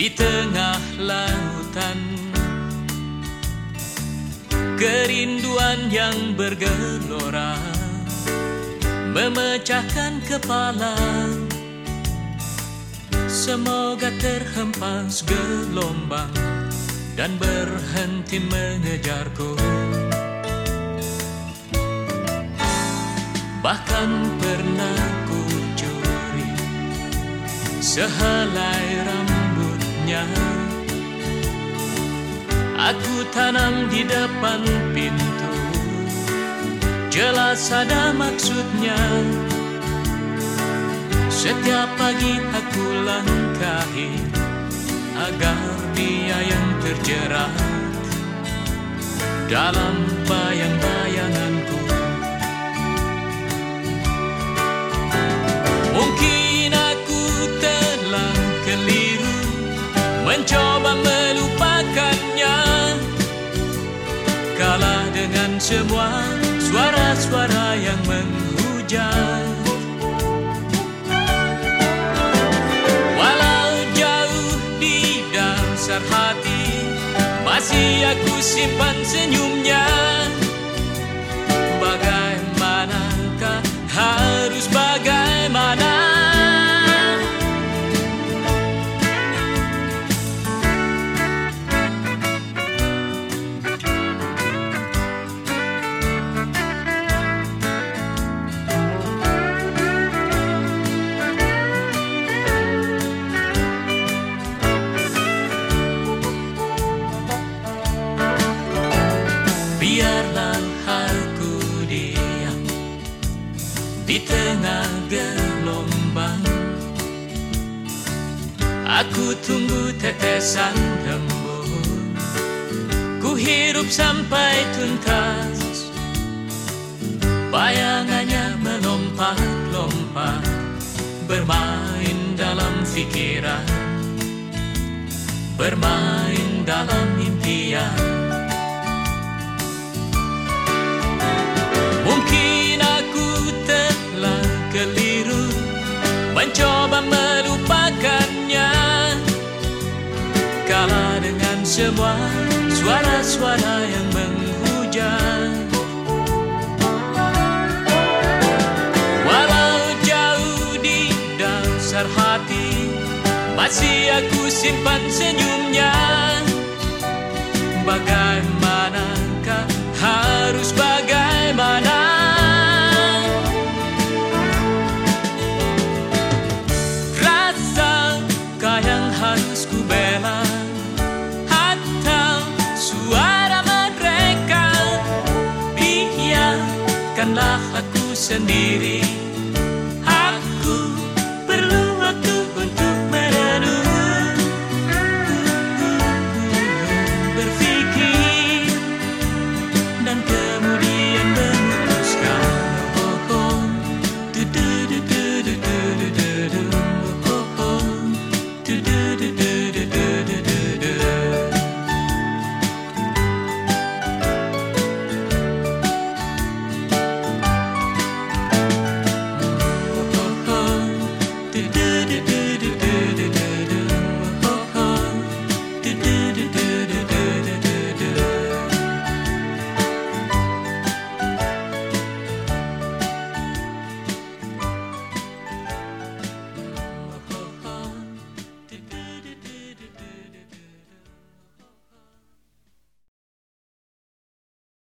di tengah lautan. Kerinduan yang bergelora Memecahkan kepala. Semoga terhempas gelombang Dan berhenti mengejarku. Bahkan pernah ku curi Sehelai rambut rambutnya Aku tanam di depan pintu. Jelas ada maksudnya. Setiap pagi aku langkahi Agar dia yang terjerat Dalam bayang-bayanganku semua suara-suara yang menghujat. Walau jauh di dasar hati Masih aku simpan senyumnya di tengah gelombang. Aku tunggu tetesan embun, ku hidup sampai tuntas. Bayangannya melompat-lompat, bermain dalam pikiran, bermain dalam impian. Semua suara-suara yang menghujat. Walau jauh di dasar hati Masih aku simpan senyumnya. Bagaimanakah Biarkanlah aku sendiri